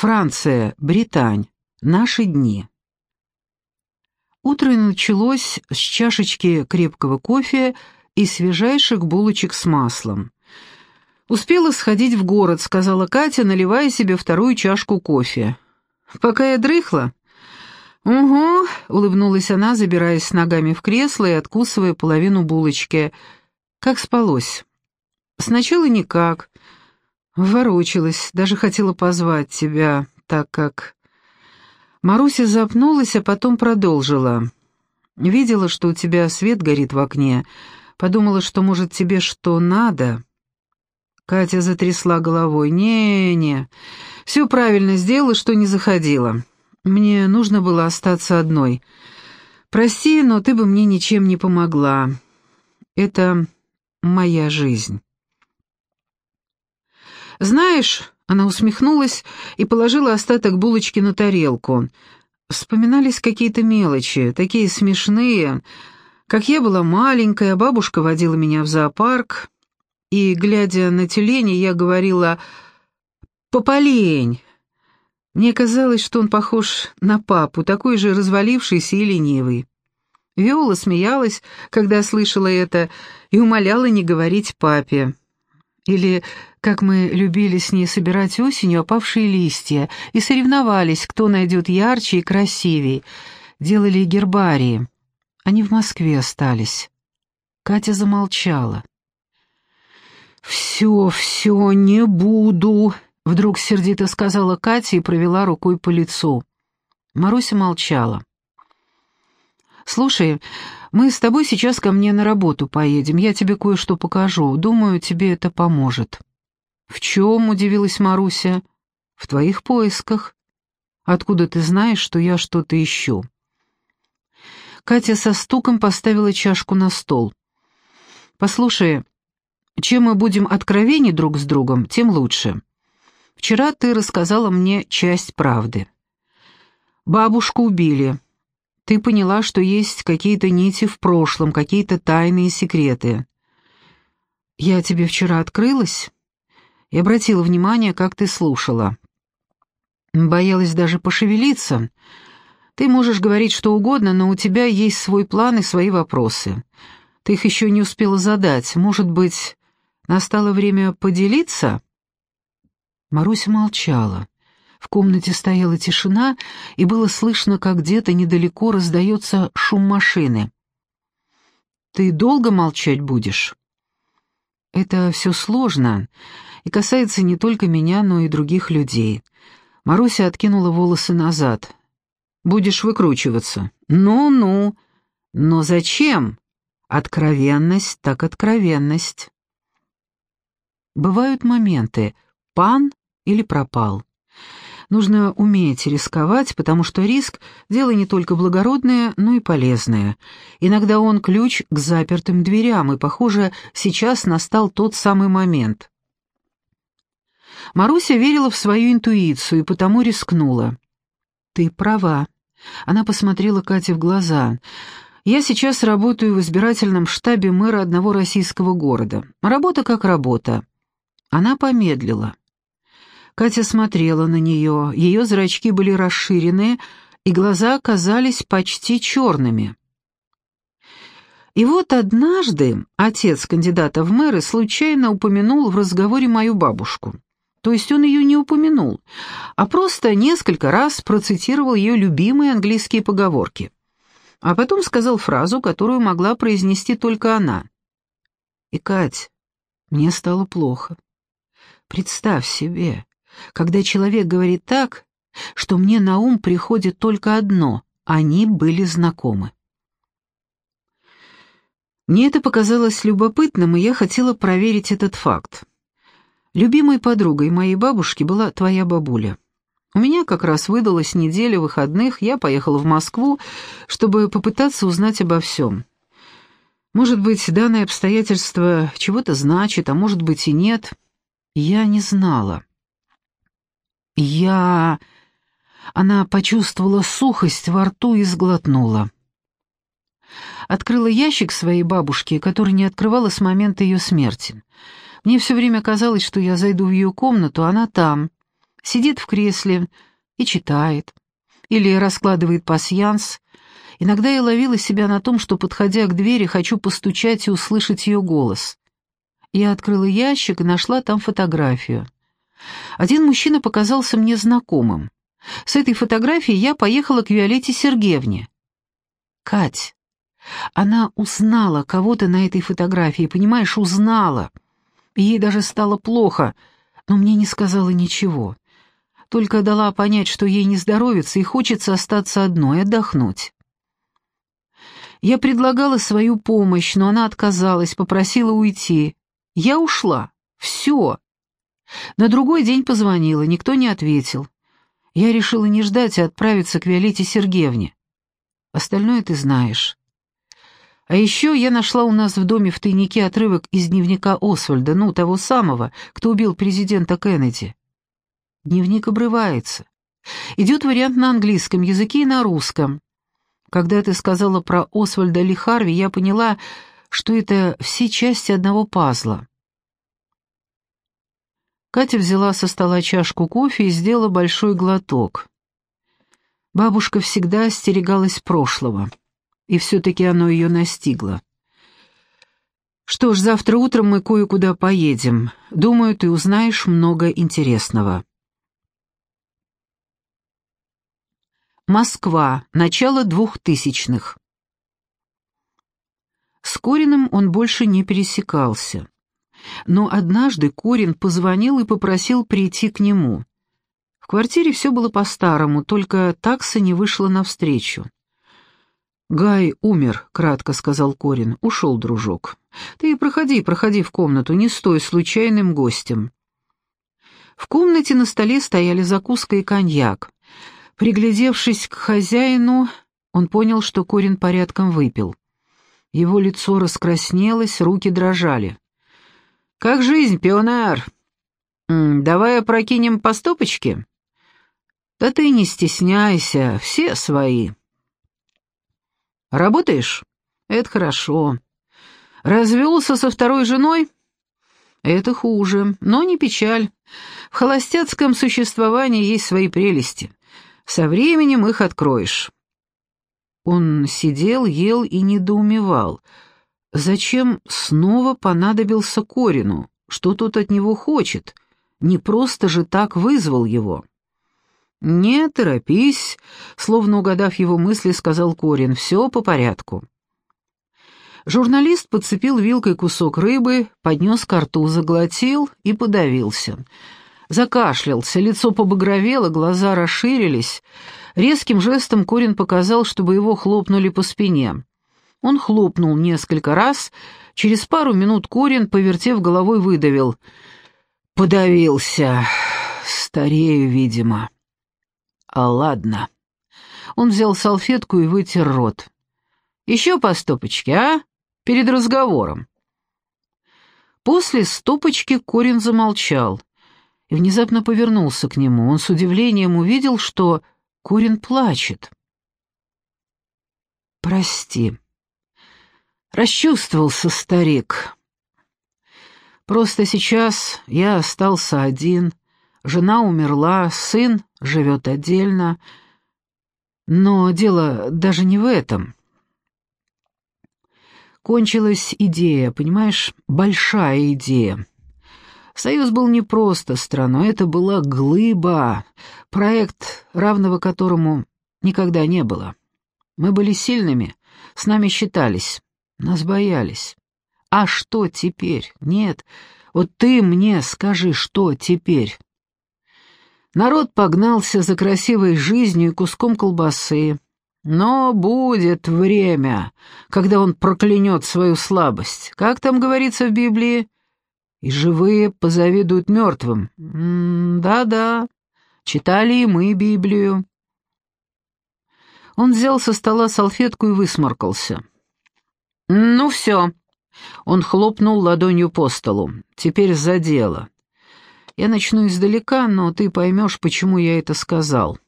Франция, Британь. Наши дни. Утро началось с чашечки крепкого кофе и свежайших булочек с маслом. «Успела сходить в город», — сказала Катя, наливая себе вторую чашку кофе. «Пока я дрыхла?» «Угу», — улыбнулась она, забираясь с ногами в кресло и откусывая половину булочки. «Как спалось?» «Сначала никак. Ворочалась, даже хотела позвать тебя, так как...» Маруся запнулась, а потом продолжила. «Видела, что у тебя свет горит в окне. Подумала, что, может, тебе что надо?» Катя затрясла головой. «Не-не, все правильно сделала, что не заходила. Мне нужно было остаться одной. Прости, но ты бы мне ничем не помогла. Это моя жизнь». «Знаешь...» — она усмехнулась и положила остаток булочки на тарелку. Вспоминались какие-то мелочи, такие смешные. Как я была маленькая, бабушка водила меня в зоопарк и, глядя на тюленя, я говорила «Пополень». Мне казалось, что он похож на папу, такой же развалившийся и ленивый. Виола смеялась, когда слышала это, и умоляла не говорить папе. Или как мы любили с ней собирать осенью опавшие листья и соревновались, кто найдет ярче и красивее. Делали гербарии. Они в Москве остались. Катя замолчала. «Все, все, не буду», — вдруг сердито сказала Катя и провела рукой по лицу. Маруся молчала. «Слушай, мы с тобой сейчас ко мне на работу поедем, я тебе кое-что покажу. Думаю, тебе это поможет». «В чем?» — удивилась Маруся. «В твоих поисках. Откуда ты знаешь, что я что-то ищу?» Катя со стуком поставила чашку на стол. «Послушай, чем мы будем откровенней друг с другом, тем лучше. Вчера ты рассказала мне часть правды. Бабушку убили. Ты поняла, что есть какие-то нити в прошлом, какие-то тайные секреты. Я тебе вчера открылась и обратила внимание, как ты слушала. Боялась даже пошевелиться. Ты можешь говорить что угодно, но у тебя есть свой план и свои вопросы. Ты их еще не успела задать. Может быть, Настало время поделиться?» Маруся молчала. В комнате стояла тишина, и было слышно, как где-то недалеко раздается шум машины. «Ты долго молчать будешь?» «Это все сложно и касается не только меня, но и других людей». Маруся откинула волосы назад. «Будешь выкручиваться?» «Ну-ну. Но зачем?» «Откровенность так откровенность». Бывают моменты «пан» или «пропал». Нужно уметь рисковать, потому что риск — дело не только благородное, но и полезное. Иногда он ключ к запертым дверям, и, похоже, сейчас настал тот самый момент. Маруся верила в свою интуицию и потому рискнула. «Ты права». Она посмотрела Кате в глаза. «Я сейчас работаю в избирательном штабе мэра одного российского города. Работа как работа. Она помедлила. Катя смотрела на нее, ее зрачки были расширены, и глаза оказались почти черными. И вот однажды отец кандидата в мэры случайно упомянул в разговоре мою бабушку. То есть он ее не упомянул, а просто несколько раз процитировал ее любимые английские поговорки. А потом сказал фразу, которую могла произнести только она. «И, Кать, мне стало плохо. Представь себе, когда человек говорит так, что мне на ум приходит только одно — они были знакомы. Мне это показалось любопытным, и я хотела проверить этот факт. Любимой подругой моей бабушки была твоя бабуля. У меня как раз выдалась неделя выходных, я поехала в Москву, чтобы попытаться узнать обо всем. Может быть, данное обстоятельство чего-то значит, а может быть и нет — я не знала. Я... Она почувствовала сухость во рту и сглотнула. Открыла ящик своей бабушки, который не открывала с момента ее смерти. Мне все время казалось, что я зайду в ее комнату, она там. Сидит в кресле и читает. Или раскладывает пасьянс. Иногда я ловила себя на том, что, подходя к двери, хочу постучать и услышать ее голос. Я открыла ящик и нашла там фотографию. Один мужчина показался мне знакомым. С этой фотографией я поехала к Виолетте Сергеевне. Кать, она узнала кого-то на этой фотографии, понимаешь, узнала. ей даже стало плохо, но мне не сказала ничего. Только дала понять, что ей не здоровится и хочется остаться одной, отдохнуть. Я предлагала свою помощь, но она отказалась, попросила уйти. Я ушла. Все. На другой день позвонила, никто не ответил. Я решила не ждать, а отправиться к Виолетте Сергеевне. Остальное ты знаешь. А еще я нашла у нас в доме в тайнике отрывок из дневника Освальда, ну, того самого, кто убил президента Кеннеди. Дневник обрывается. Идет вариант на английском языке и на русском. Когда ты сказала про Освальда Ли Харви, я поняла, что это все части одного пазла. Катя взяла со стола чашку кофе и сделала большой глоток. Бабушка всегда остерегалась прошлого, и все-таки оно ее настигло. «Что ж, завтра утром мы кое-куда поедем. Думаю, ты узнаешь много интересного». Москва. Начало двухтысячных. С Кориным он больше не пересекался. Но однажды Корин позвонил и попросил прийти к нему. В квартире все было по-старому, только такса не вышла навстречу. «Гай умер», — кратко сказал Корин. «Ушел, дружок. Ты проходи, проходи в комнату, не стой случайным гостем». В комнате на столе стояли закуска и коньяк. Приглядевшись к хозяину, он понял, что Корин порядком выпил. Его лицо раскраснелось, руки дрожали. «Как жизнь, пионер? давай опрокинем по стопочке?» «Да ты не стесняйся, все свои». «Работаешь? Это хорошо. Развелся со второй женой?» «Это хуже, но не печаль. В холостяцком существовании есть свои прелести. Со временем их откроешь». Он сидел, ел и недоумевал. Зачем снова понадобился Корину? Что тот от него хочет? Не просто же так вызвал его. «Не торопись», — словно угадав его мысли, сказал Корин, — «все по порядку». Журналист подцепил вилкой кусок рыбы, поднес ко рту, заглотил и подавился. Закашлялся, лицо побагровело, глаза расширились. Резким жестом Корин показал, чтобы его хлопнули по спине. Он хлопнул несколько раз, через пару минут Корин, повертев головой, выдавил. «Подавился. Старею, видимо». «А ладно». Он взял салфетку и вытер рот. «Еще по стопочке, а? Перед разговором». После стопочки Корин замолчал и внезапно повернулся к нему. Он с удивлением увидел, что Корин плачет. «Прости», Расчувствовался старик. Просто сейчас я остался один, жена умерла, сын живет отдельно. Но дело даже не в этом. Кончилась идея, понимаешь, большая идея. Союз был не просто страной, это была глыба, проект, равного которому никогда не было. Мы были сильными, с нами считались. Нас боялись. А что теперь? Нет, вот ты мне скажи, что теперь? Народ погнался за красивой жизнью и куском колбасы. Но будет время, когда он проклянет свою слабость. Как там говорится в Библии? И живые позавидуют мертвым. Да-да, читали и мы Библию. Он взял со стола салфетку и высморкался. «Ну все». Он хлопнул ладонью по столу. «Теперь за дело. Я начну издалека, но ты поймешь, почему я это сказал.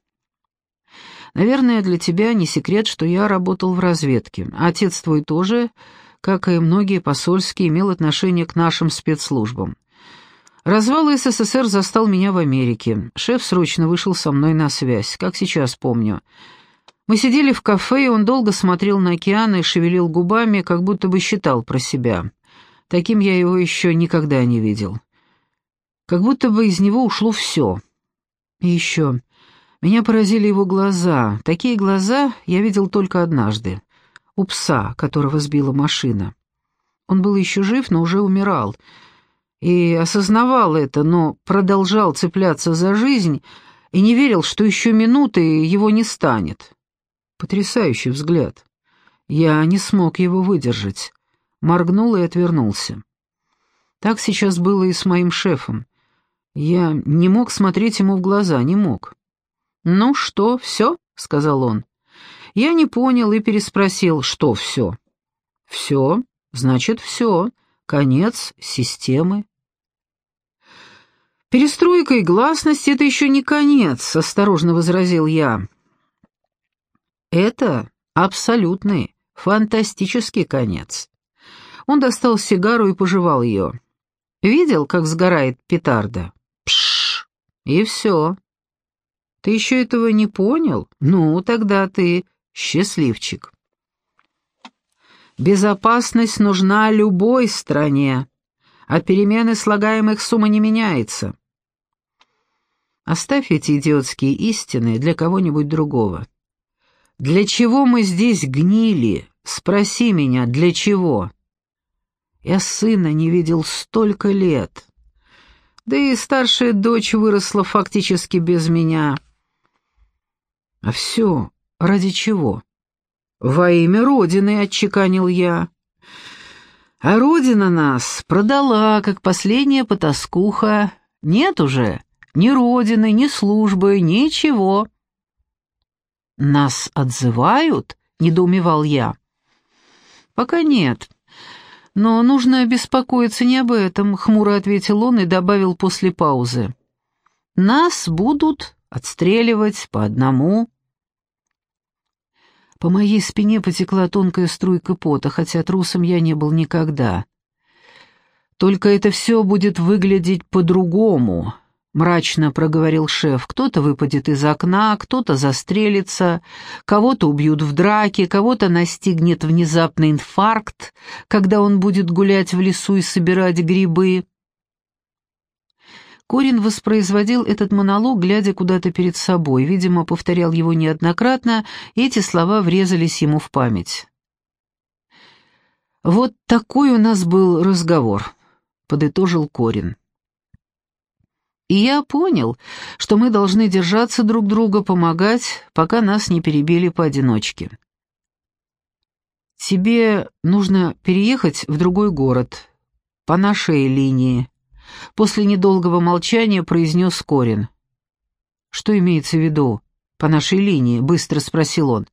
Наверное, для тебя не секрет, что я работал в разведке. Отец твой тоже, как и многие посольские, имел отношение к нашим спецслужбам. Развал СССР застал меня в Америке. Шеф срочно вышел со мной на связь, как сейчас помню. Мы сидели в кафе, и он долго смотрел на океан и шевелил губами, как будто бы считал про себя. Таким я его еще никогда не видел. Как будто бы из него ушло все. И еще. Меня поразили его глаза. Такие глаза я видел только однажды. У пса, которого сбила машина. Он был еще жив, но уже умирал. И осознавал это, но продолжал цепляться за жизнь и не верил, что еще минуты его не станет. Потрясающий взгляд. Я не смог его выдержать. Моргнул и отвернулся. Так сейчас было и с моим шефом. Я не мог смотреть ему в глаза, не мог. «Ну что, все?» — сказал он. Я не понял и переспросил, что все. «Все, значит, все. Конец системы». «Перестройка и гласность — это еще не конец», — осторожно возразил я. «Это абсолютный, фантастический конец». Он достал сигару и пожевал ее. «Видел, как сгорает петарда?» «Пшш!» «И все». «Ты еще этого не понял? Ну, тогда ты счастливчик». «Безопасность нужна любой стране, а перемены слагаемых сумма не меняется. Оставь эти идиотские истины для кого-нибудь другого. Для чего мы здесь гнили? Спроси меня, для чего? Я сына не видел столько лет. Да и старшая дочь выросла фактически без меня. А все ради чего? Во имя Родины, отчеканил я. А Родина нас продала, как последняя потаскуха. Нет уже ни родины, ни службы, ничего. «Нас отзывают?» — недоумевал я. «Пока нет. Но нужно беспокоиться не об этом», — хмуро ответил он и добавил после паузы. «Нас будут отстреливать по одному». По моей спине потекла тонкая струйка пота, хотя трусом я не был никогда. Только это все будет выглядеть по-другому, — мрачно проговорил шеф. «Кто-то выпадет из окна, кто-то застрелится, кого-то убьют в драке, кого-то настигнет внезапный инфаркт, когда он будет гулять в лесу и собирать грибы». Корин воспроизводил этот монолог, глядя куда-то перед собой, видимо, повторял его неоднократно, и эти слова врезались ему в память. «Вот такой у нас был разговор», — подытожил Корин. И я понял, что мы должны держаться друг друга, помогать, пока нас не перебили поодиночке. Тебе нужно переехать в другой город, по нашей линии. После недолгого молчания произнес Корин. «Что имеется в виду? По нашей линии?» — быстро спросил он.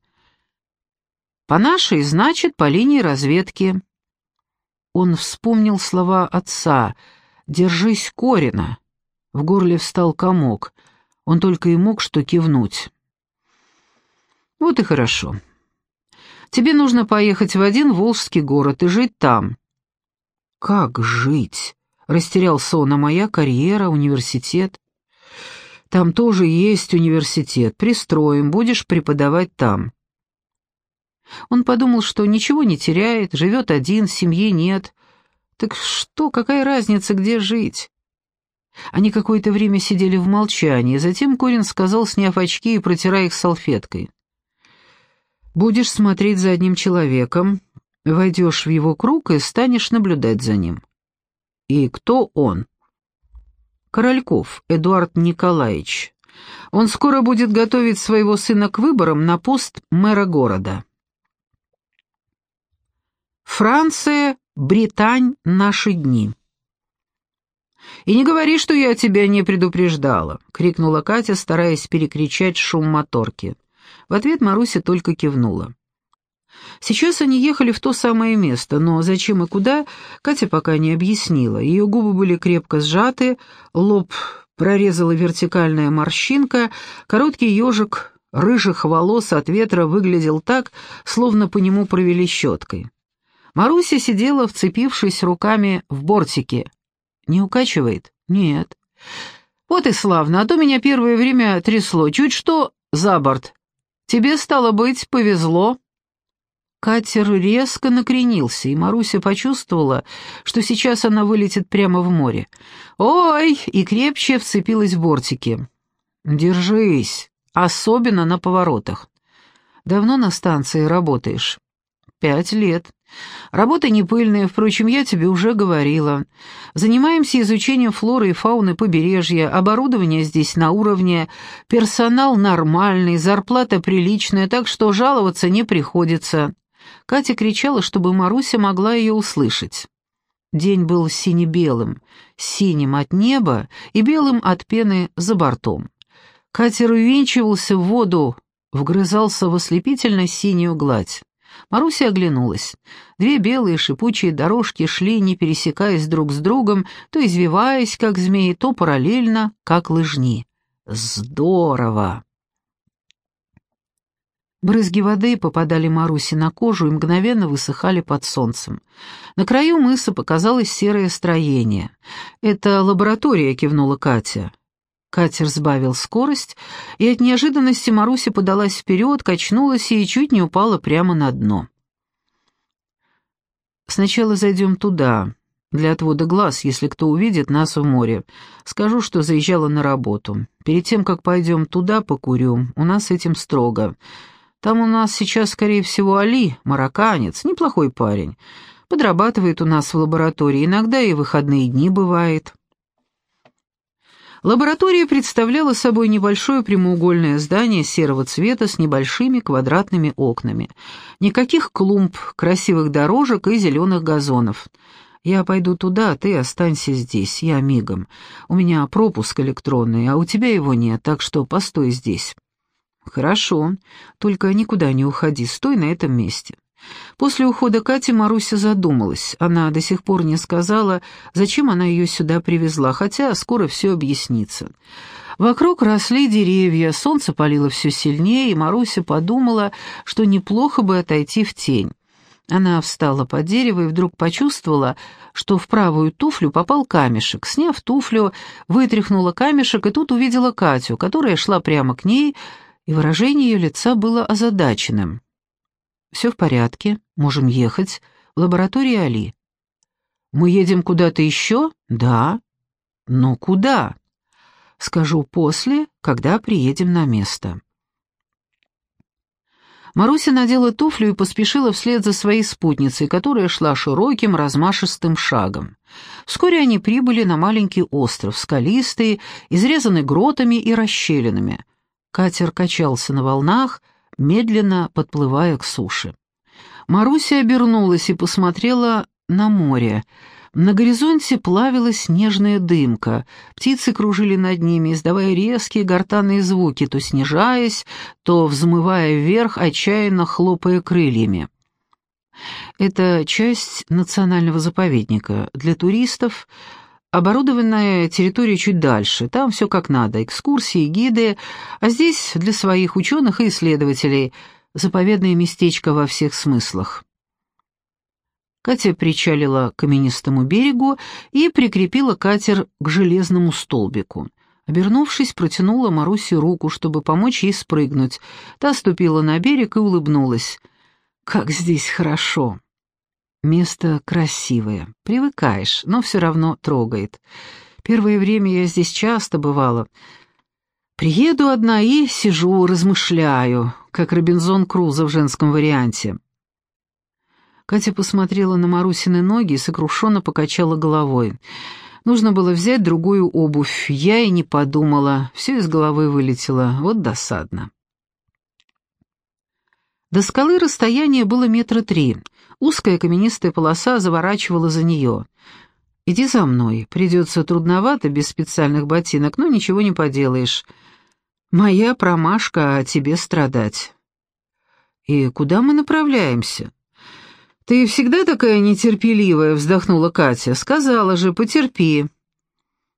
«По нашей, значит, по линии разведки». Он вспомнил слова отца «Держись Корина». В горле встал комок. Он только и мог что кивнуть. «Вот и хорошо. Тебе нужно поехать в один волжский город и жить там». «Как жить?» — растерялся он, а моя карьера, университет. «Там тоже есть университет. Пристроим, будешь преподавать там». Он подумал, что ничего не теряет, живет один, семьи нет. Так что, какая разница, где жить? Они какое-то время сидели в молчании, затем Корин сказал, сняв очки и протирая их салфеткой. «Будешь смотреть за одним человеком, войдешь в его круг и станешь наблюдать за ним». «И кто он?» «Корольков Эдуард Николаевич. Он скоро будет готовить своего сына к выборам на пост мэра города». Франция, Британь, наши дни. «И не говори, что я тебя не предупреждала!» — крикнула Катя, стараясь перекричать шум моторки. В ответ Маруся только кивнула. Сейчас они ехали в то самое место, но зачем и куда, Катя пока не объяснила. Ее губы были крепко сжаты, лоб прорезала вертикальная морщинка, короткий ежик рыжих волос от ветра выглядел так, словно по нему провели щеткой. Маруся сидела, вцепившись руками в бортики, не укачивает? «Нет». «Вот и славно, а то меня первое время трясло. Чуть что за борт. Тебе, стало быть, повезло». Катер резко накренился, и Маруся почувствовала, что сейчас она вылетит прямо в море. «Ой!» и крепче вцепилась в бортики. «Держись, особенно на поворотах. Давно на станции работаешь?» «Пять лет. Работа не пыльная, впрочем, я тебе уже говорила. Занимаемся изучением флоры и фауны побережья, оборудование здесь на уровне, персонал нормальный, зарплата приличная, так что жаловаться не приходится». Катя кричала, чтобы Маруся могла ее услышать. День был сине-белым, синим от неба и белым от пены за бортом. Катер увенчивался в воду, вгрызался в ослепительно синюю гладь. Маруся оглянулась. Две белые шипучие дорожки шли, не пересекаясь друг с другом, то извиваясь, как змеи, то параллельно, как лыжни. Здорово! Брызги воды попадали Марусе на кожу и мгновенно высыхали под солнцем. На краю мыса показалось серое строение. «Это лаборатория», — кивнула Катя. Катер сбавил скорость, и от неожиданности Маруся подалась вперед, качнулась и чуть не упала прямо на дно. «Сначала зайдем туда, для отвода глаз, если кто увидит нас в море. Скажу, что заезжала на работу. Перед тем, как пойдем туда, покурю. У нас с этим строго. Там у нас сейчас, скорее всего, Али, марокканец, неплохой парень. Подрабатывает у нас в лаборатории, иногда и выходные дни бывает». Лаборатория представляла собой небольшое прямоугольное здание серого цвета с небольшими квадратными окнами. Никаких клумб, красивых дорожек и зеленых газонов. «Я пойду туда, а ты останься здесь, я мигом. У меня пропуск электронный, а у тебя его нет, так что постой здесь». «Хорошо, только никуда не уходи, стой на этом месте». После ухода Кати Маруся задумалась. Она до сих пор не сказала, зачем она ее сюда привезла, хотя скоро все объяснится. Вокруг росли деревья, солнце палило все сильнее, и Маруся подумала, что неплохо бы отойти в тень. Она встала под дерево и вдруг почувствовала, что в правую туфлю попал камешек. Сняв туфлю, вытряхнула камешек и тут увидела Катю, которая шла прямо к ней, и выражение ее лица было озадаченным. «Все в порядке, можем ехать. В лаборатории Али». «Мы едем куда-то еще?» «Да». «Но куда?» «Скажу после, когда приедем на место». Маруся надела туфлю и поспешила вслед за своей спутницей, которая шла широким, размашистым шагом. Вскоре они прибыли на маленький остров, скалистый, изрезанный гротами и расщелинами. Катер качался на волнах, медленно подплывая к суше. Маруся обернулась и посмотрела на море. На горизонте плавилась нежная дымка, птицы кружили над ними, издавая резкие гортанные звуки, то снижаясь, то взмывая вверх, отчаянно хлопая крыльями. Это часть национального заповедника. Для туристов оборудованная территория чуть дальше, там все как надо, экскурсии, гиды, а здесь для своих ученых и исследователей заповедное местечко во всех смыслах. Катя причалила к каменистому берегу и прикрепила катер к железному столбику. Обернувшись, протянула Марусе руку, чтобы помочь ей спрыгнуть. Та ступила на берег и улыбнулась. «Как здесь хорошо!» Место красивое, привыкаешь, но все равно трогает. Первое время я здесь часто бывала. Приеду одна и сижу, размышляю, как Робинзон Крузо в женском варианте. Катя посмотрела на Марусины ноги и сокрушенно покачала головой. Нужно было взять другую обувь. Я и не подумала. Все из головы вылетело. Вот досадно. До скалы расстояние было метра три. Узкая каменистая полоса заворачивала за нее. «Иди за мной. Придется трудновато, без специальных ботинок, но ничего не поделаешь. Моя промашка, а тебе страдать». «И куда мы направляемся?» «Ты всегда такая нетерпеливая», — вздохнула Катя. «Сказала же, потерпи».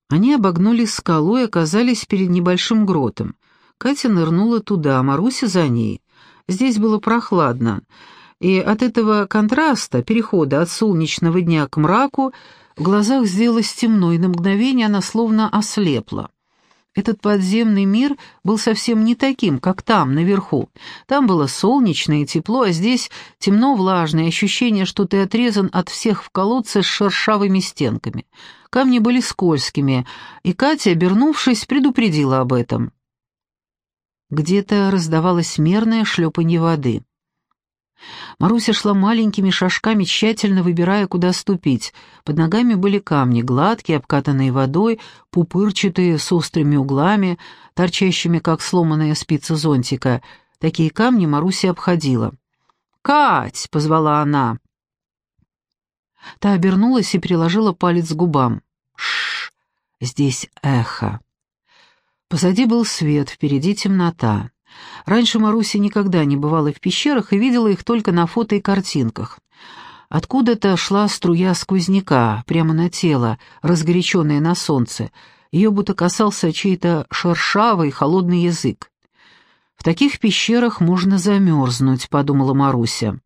Они обогнули скалу и оказались перед небольшим гротом. Катя нырнула туда, Маруся за ней. Здесь было прохладно и от этого контраста, перехода от солнечного дня к мраку, В глазах сделалось темно, и на мгновение она словно ослепла. Этот подземный мир был совсем не таким, как там, наверху. Там было солнечно и тепло, а здесь темно-влажное ощущение, что ты отрезан от всех в колодце с шершавыми стенками. Камни были скользкими, и Катя, обернувшись, предупредила об этом. Где-то раздавалось мерное шлепанье воды. Маруся шла маленькими шажками, тщательно выбирая, куда ступить. Под ногами были камни, гладкие, обкатанные водой, пупырчатые, с острыми углами, торчащими, как сломанная спица зонтика. Такие камни Маруся обходила. «Кать!» — позвала она. Та обернулась и приложила палец к губам. Шш, здесь эхо. Позади был свет, впереди темнота. Раньше Маруся никогда не бывала в пещерах и видела их только на фото и картинках. Откуда-то шла струя сквозняка, прямо на тело, разгоряченное на солнце. Ее будто касался чей-то шершавый, холодный язык. «В таких пещерах можно замерзнуть», — подумала Маруся.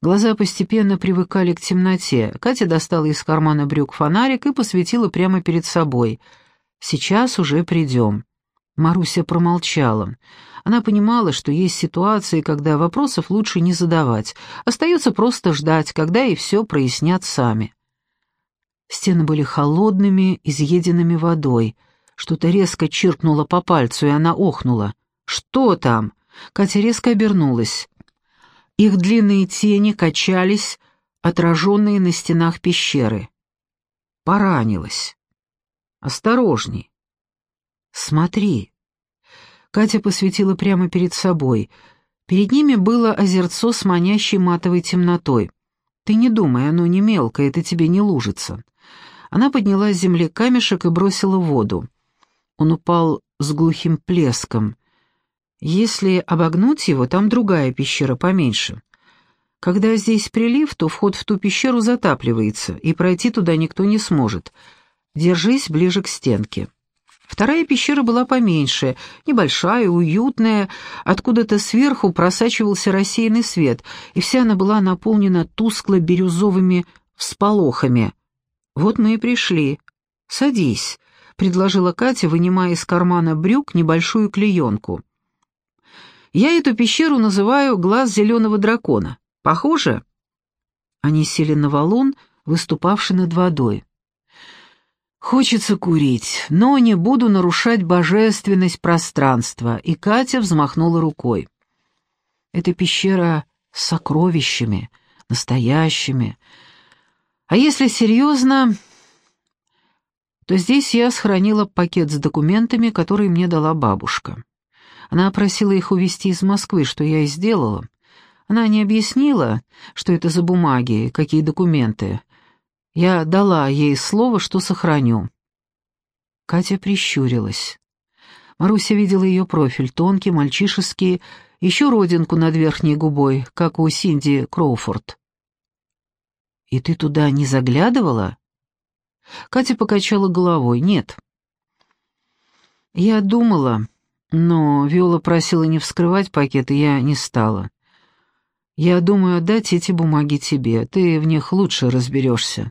Глаза постепенно привыкали к темноте. Катя достала из кармана брюк фонарик и посветила прямо перед собой. «Сейчас уже придем». Маруся промолчала. Она понимала, что есть ситуации, когда вопросов лучше не задавать. Остается просто ждать, когда и все прояснят сами. Стены были холодными, изъеденными водой. Что-то резко чиркнуло по пальцу, и она охнула. «Что там?» Катя резко обернулась. Их длинные тени качались, отраженные на стенах пещеры. Поранилась. «Осторожней!» «Смотри». Катя посветила прямо перед собой. Перед ними было озерцо с манящей матовой темнотой. «Ты не думай, оно не мелкое, это тебе не лужится». Она подняла с земли камешек и бросила в воду. Он упал с глухим плеском. Если обогнуть его, там другая пещера поменьше. Когда здесь прилив, то вход в ту пещеру затапливается, и пройти туда никто не сможет. Держись ближе к стенке. Вторая пещера была поменьше, небольшая, уютная, откуда-то сверху просачивался рассеянный свет, и вся она была наполнена тускло-бирюзовыми всполохами. «Вот мы и пришли. Садись», — предложила Катя, вынимая из кармана брюк небольшую клеенку. «Я эту пещеру называю «глаз зеленого дракона». Похоже?» Они сели на валун, выступавший над водой. Хочется курить, но не буду нарушать божественность пространства, и Катя взмахнула рукой. Эта пещера с сокровищами, настоящими. А если серьезно, то здесь я сохранила пакет с документами, которые мне дала бабушка. Она просила их увезти из Москвы, что я и сделала. Она не объяснила, что это за бумаги, какие документы, я дала ей слово, что сохраню. Катя прищурилась. Маруся видела ее профиль, тонкий, мальчишеский, еще родинку над верхней губой, как у Синди Кроуфорд. «И ты туда не заглядывала?» Катя покачала головой. «Нет». «Я думала, но Виола просила не вскрывать пакет, и я не стала. Я думаю отдать эти бумаги тебе, ты в них лучше разберешься».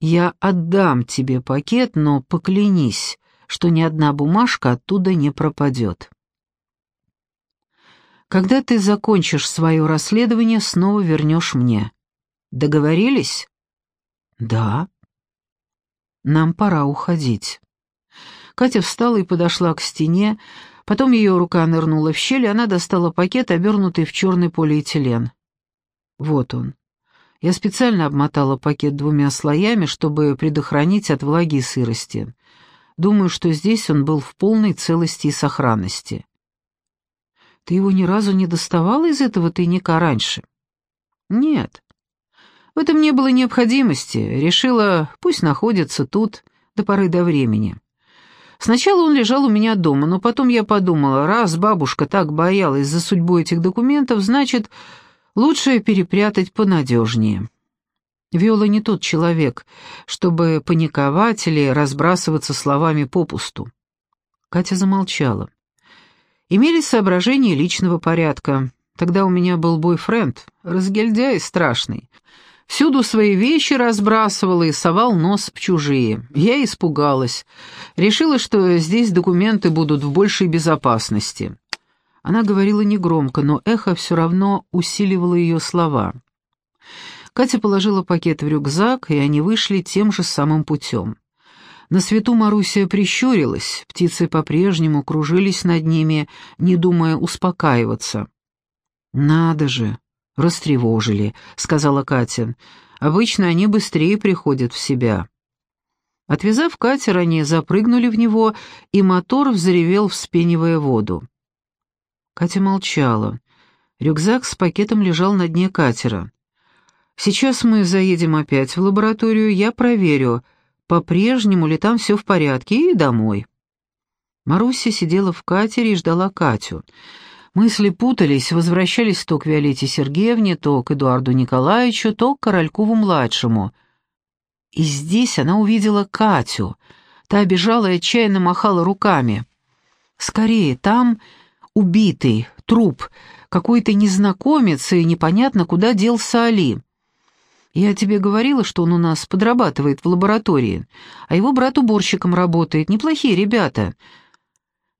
Я отдам тебе пакет, но поклянись, что ни одна бумажка оттуда не пропадет. Когда ты закончишь свое расследование, снова вернешь мне. Договорились? Да. Нам пора уходить. Катя встала и подошла к стене, потом ее рука нырнула в щель, и она достала пакет, обернутый в черный полиэтилен. Вот он. Я специально обмотала пакет двумя слоями, чтобы предохранить от влаги и сырости. Думаю, что здесь он был в полной целости и сохранности. Ты его ни разу не доставала из этого тайника раньше? Нет. В этом не было необходимости. Решила, пусть находится тут до поры до времени. Сначала он лежал у меня дома, но потом я подумала, раз бабушка так боялась за судьбу этих документов, значит, Лучше перепрятать понадежнее. Виола не тот человек, чтобы паниковать или разбрасываться словами попусту. Катя замолчала. Имелись соображения личного порядка. Тогда у меня был бойфренд, разгильдяй страшный. Всюду свои вещи разбрасывал и совал нос в чужие. Я испугалась. Решила, что здесь документы будут в большей безопасности. Она говорила негромко, но эхо все равно усиливало ее слова. Катя положила пакет в рюкзак, и они вышли тем же самым путем. На свету Маруся прищурилась, птицы по-прежнему кружились над ними, не думая успокаиваться. «Надо же, растревожили», — сказала Катя. «Обычно они быстрее приходят в себя». Отвязав катер, они запрыгнули в него, и мотор взревел, вспенивая воду. Катя молчала. Рюкзак с пакетом лежал на дне катера. «Сейчас мы заедем опять в лабораторию, я проверю, по-прежнему ли там все в порядке, и домой». Маруся сидела в катере и ждала Катю. Мысли путались, возвращались то к Виолетте Сергеевне, то к Эдуарду Николаевичу, то к Королькову-младшему. И здесь она увидела Катю. Та бежала и отчаянно махала руками. «Скорее, там убитый, труп, какой-то незнакомец, и непонятно, куда делся Али. Я тебе говорила, что он у нас подрабатывает в лаборатории, а его брат уборщиком работает, неплохие ребята».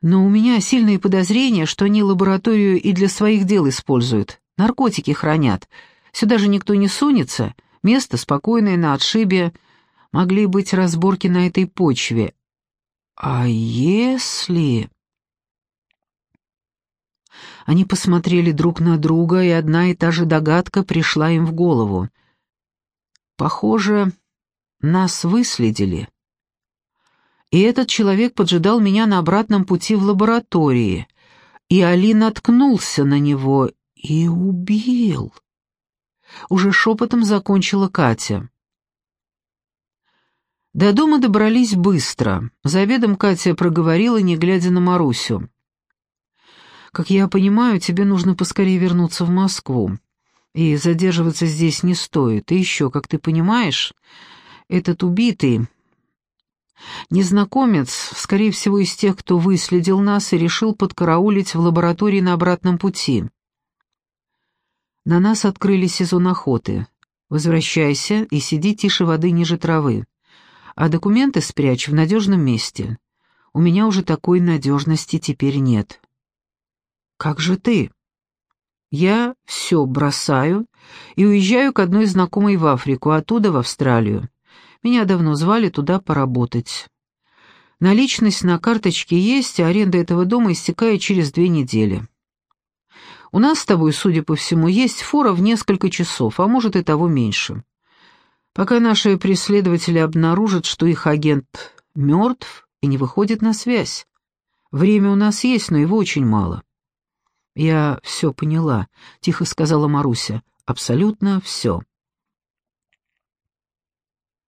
Но у меня сильные подозрения, что они лабораторию и для своих дел используют. Наркотики хранят. Сюда же никто не сунется. Место спокойное на отшибе. Могли быть разборки на этой почве. А если... Они посмотрели друг на друга, и одна и та же догадка пришла им в голову. Похоже, нас выследили и этот человек поджидал меня на обратном пути в лаборатории, и Али наткнулся на него и убил. Уже шепотом закончила Катя. До дома добрались быстро. За обедом Катя проговорила, не глядя на Марусю. «Как я понимаю, тебе нужно поскорее вернуться в Москву. И задерживаться здесь не стоит. И еще, как ты понимаешь, этот убитый Незнакомец, скорее всего, из тех, кто выследил нас и решил подкараулить в лаборатории на обратном пути. На нас открыли сезон охоты. Возвращайся и сиди тише воды ниже травы. А документы спрячь в надежном месте. У меня уже такой надежности теперь нет. Как же ты? Я все бросаю и уезжаю к одной знакомой в Африку, оттуда в Австралию. Меня давно звали туда поработать. Наличность на карточке есть, а аренда этого дома истекает через две недели. У нас с тобой, судя по всему, есть фора в несколько часов, а может и того меньше. Пока наши преследователи обнаружат, что их агент мертв и не выходит на связь. Время у нас есть, но его очень мало. «Я все поняла», — тихо сказала Маруся. «Абсолютно все».